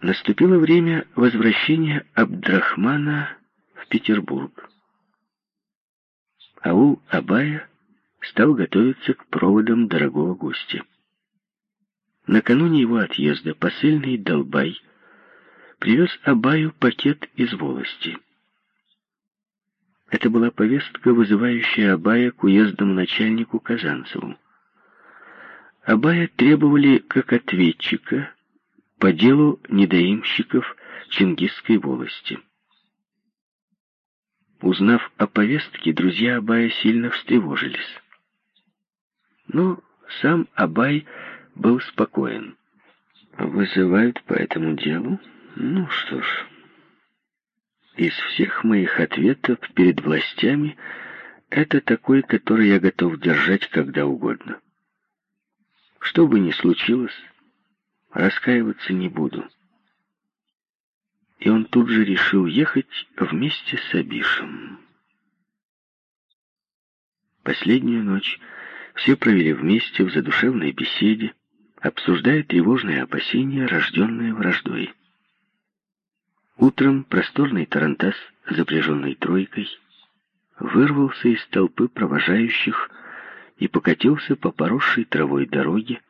Наступило время возвращения Абдрахмана в Петербург. Аул Абая стал готовиться к проводам дорогого гостя. Накануне его отъезда посыльный Долбай привез Абаю пакет из волости. Это была повестка, вызывающая Абая к уездному начальнику Казанцеву. Абая требовали как ответчика по делу недоимщиков Чингисской волости. Узнав о повестке, друзья Абая сильно встревожились. Но сам Абай был спокоен. «Вызывают по этому делу? Ну что ж, из всех моих ответов перед властями это такой, который я готов держать когда угодно. Что бы ни случилось, раскаиваться не буду. И он тут же решил ехать вместе с Абишем. Последнюю ночь все провели вместе в задушевной беседе, обсуждая тревожные опасения, рожденные враждой. Утром просторный тарантас, запряженный тройкой, вырвался из толпы провожающих и покатился по поросшей травой дороге,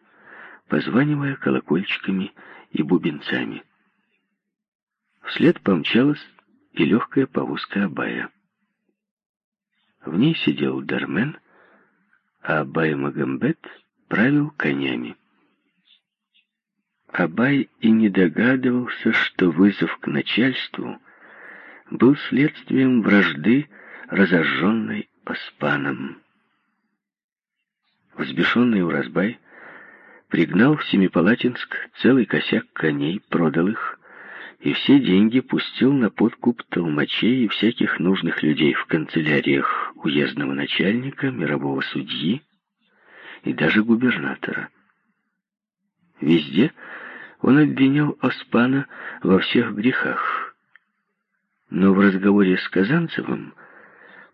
позванивая колокольчиками и бубенцами. Вслед помчалась и легкая повозка Абая. В ней сидел Дармен, а Абай Магомбет правил конями. Абай и не догадывался, что вызов к начальству был следствием вражды, разожженной Оспаном. Взбешенный Уразбай пригнал в Семипалатинск целый косяк коней, продал их, и все деньги пустил на подкуп толмачей и всяких нужных людей в канцеляриях уездного начальника, мирового судьи и даже губернатора. Везде он обвинял Оспана во всех грехах. Но в разговоре с Казанцевым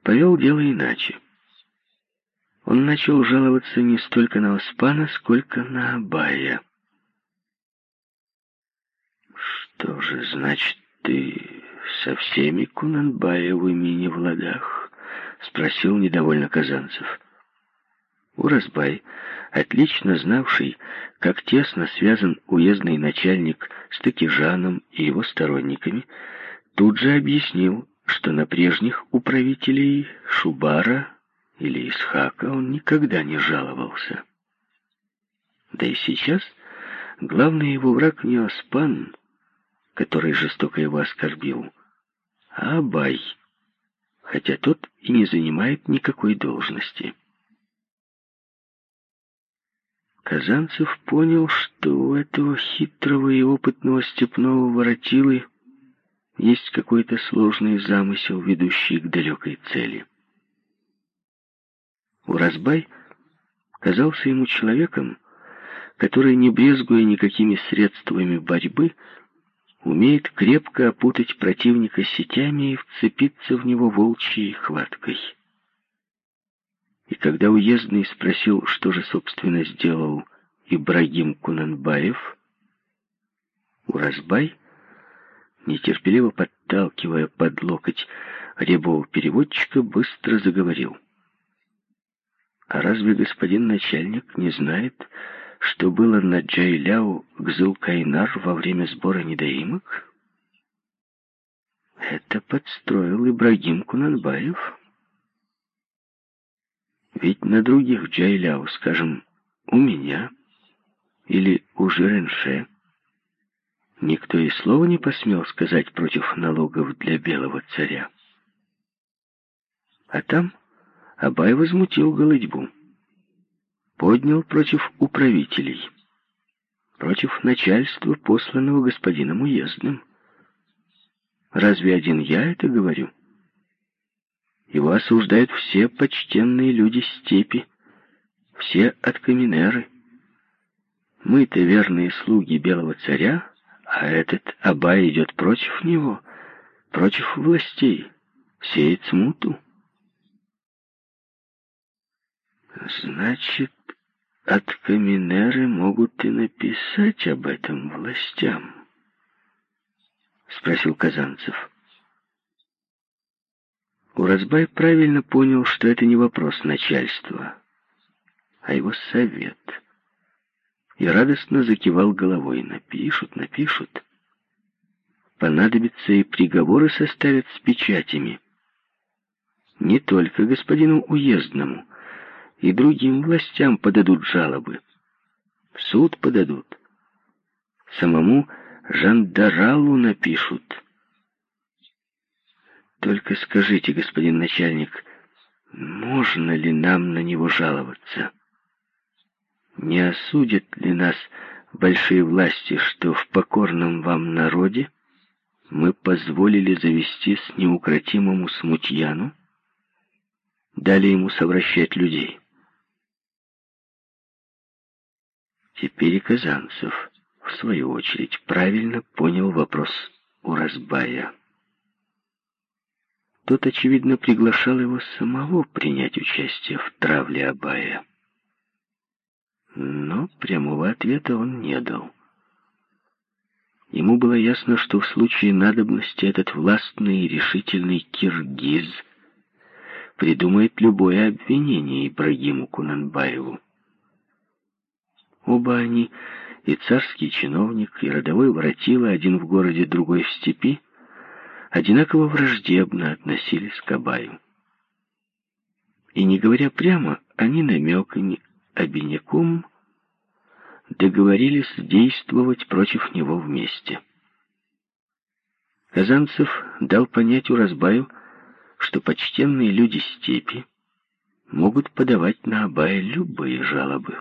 повел дело иначе. Он начал жаловаться не столько на Оспана, сколько на Абая. «Что же значит ты со всеми Кунанбаевыми не в ладах?» — спросил недовольно Казанцев. Уразбай, отлично знавший, как тесно связан уездный начальник с Такижаном и его сторонниками, тут же объяснил, что на прежних управителей Шубара или Исхака он никогда не жаловался. Да и сейчас главный его враг не Оспан, который жестоко его оскорбил, а Абай, хотя тот и не занимает никакой должности. Казанцев понял, что у этого хитрого и опытного степного воротилы есть какой-то сложный замысел, ведущий к далекой цели. Уразбай казался ему человеком, который, не брезгуя никакими средствами борьбы, умеет крепко опутать противника сетями и вцепиться в него волчьей хваткой. И когда уездный спросил, что же, собственно, сделал Ибрагим Кунанбаев, Уразбай, нетерпеливо подталкивая под локоть рябого переводчика, быстро заговорил. А разве господин начальник не знает, что было на Джайляу Гзылкайнар во время сбора недоимок? Это подстроил Ибрагим Кунанбаев. Ведь на других Джайляу, скажем, у меня или у Жиренше, никто и слова не посмел сказать против налогов для белого царя. А там Абай возмутил голодьбу. Поднял против управителей, против начальства, посланного господином уездным. Разве один я это говорю? Его осуждают все почтенные люди степи, все откаминеры. Мы-то верные слуги белого царя, а этот Абай идет против него, против властей, сеет смуту. Значит, от Каминеры могут и написать об этом властям, спросил Казанцев. Уразбай правильно понял, что это не вопрос начальства, а его совет. И радостно закивал головой. Напишут, напишут. Понадобится и приговоры составят с печатями. Не только господину уездному, и другим властям подадут жалобы. В суд подадут. Самому жандаралу напишут. Только скажите, господин начальник, можно ли нам на него жаловаться? Не осудят ли нас большие власти, что в покорном вам народе мы позволили завестись неукротимому смутьяну? Дали ему совращать людей. Теперь и Казанцев, в свою очередь, правильно понял вопрос у Разбая. Тот, очевидно, приглашал его самого принять участие в травле Абая. Но прямого ответа он не дал. Ему было ясно, что в случае надобности этот властный и решительный киргиз придумает любое обвинение Ибрагиму Кунанбаеву. Оба они, и царский чиновник, и родовой воротила, один в городе, другой в степи, одинаково враждебно относились к Абаю. И не говоря прямо, они намеками, обиняком договорились действовать против него вместе. Казанцев дал понять Уразбаю, что почтенные люди степи могут подавать на Абая любые жалобы.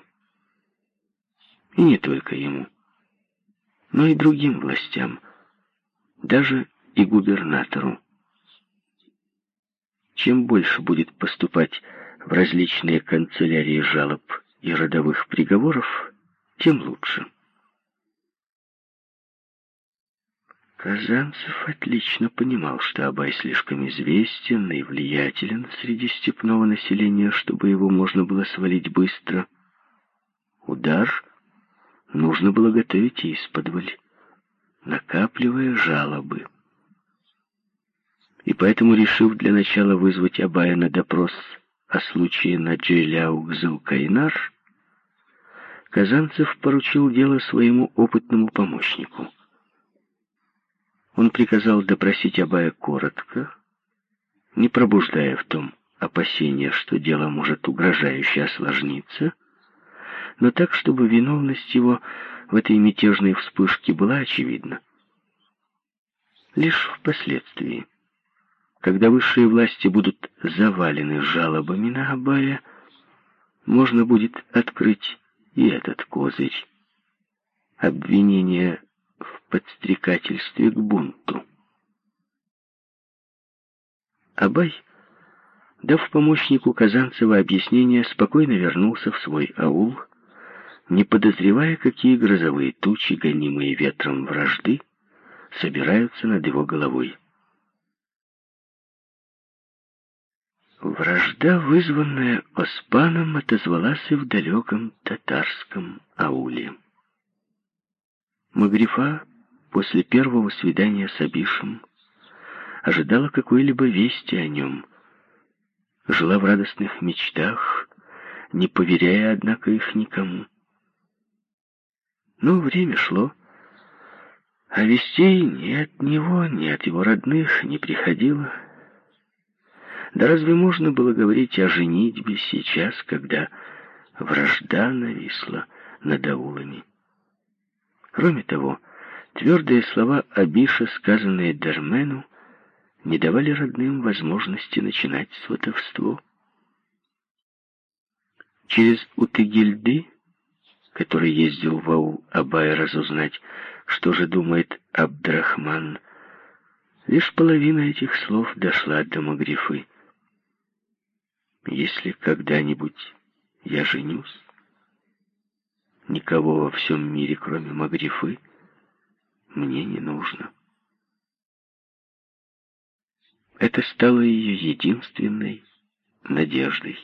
И не только ему, но и другим властям, даже и губернатору. Чем больше будет поступать в различные канцелярии жалоб и родовых приговоров, тем лучше. Казанцев отлично понимал, что Абай слишком известен и влиятелен среди степного населения, чтобы его можно было свалить быстро. Удар нужно было готовить исподволь, накапливая жалобы. И поэтому, решив для начала вызвать Абая на допрос о случае на Джейляу-Гзылкайнар, Казанцев поручил дело своему опытному помощнику. Он приказал допросить Абая коротко, не пробуждая в том опасения, что дело может угрожающе осложниться, но так, чтобы виновность его в этой мятежной вспышке была очевидна. Лишь впоследствии, когда высшие власти будут завалены жалобами на Абая, можно будет открыть и этот козырь. Обвинение в подстрекательстве к бунту. Абай, дав помощнику Казанцева объяснение, спокойно вернулся в свой аул, не подозревая, какие грозовые тучи, гонимые ветром вражды, собираются над его головой. Вражда, вызванная Оспаном, отозвалась и в далеком татарском ауле. Магрифа после первого свидания с Абишем ожидала какой-либо вести о нем. Жила в радостных мечтах, не поверяя, однако, их никому. Но время шло, а вестей ни от него, ни от его родных не приходило. Да разве можно было говорить о женитьбе сейчас, когда вражда нависла над аулами? Кроме того, твердые слова Абиша, сказанные Дермену, не давали родным возможности начинать сватовство. Через Утыгильды который ездил в аул Абая разузнать, что же думает Абдрахман. Лишь половина этих слов дошла до Магрифы. «Если когда-нибудь я женюсь, никого во всем мире, кроме Магрифы, мне не нужно». Это стало ее единственной надеждой.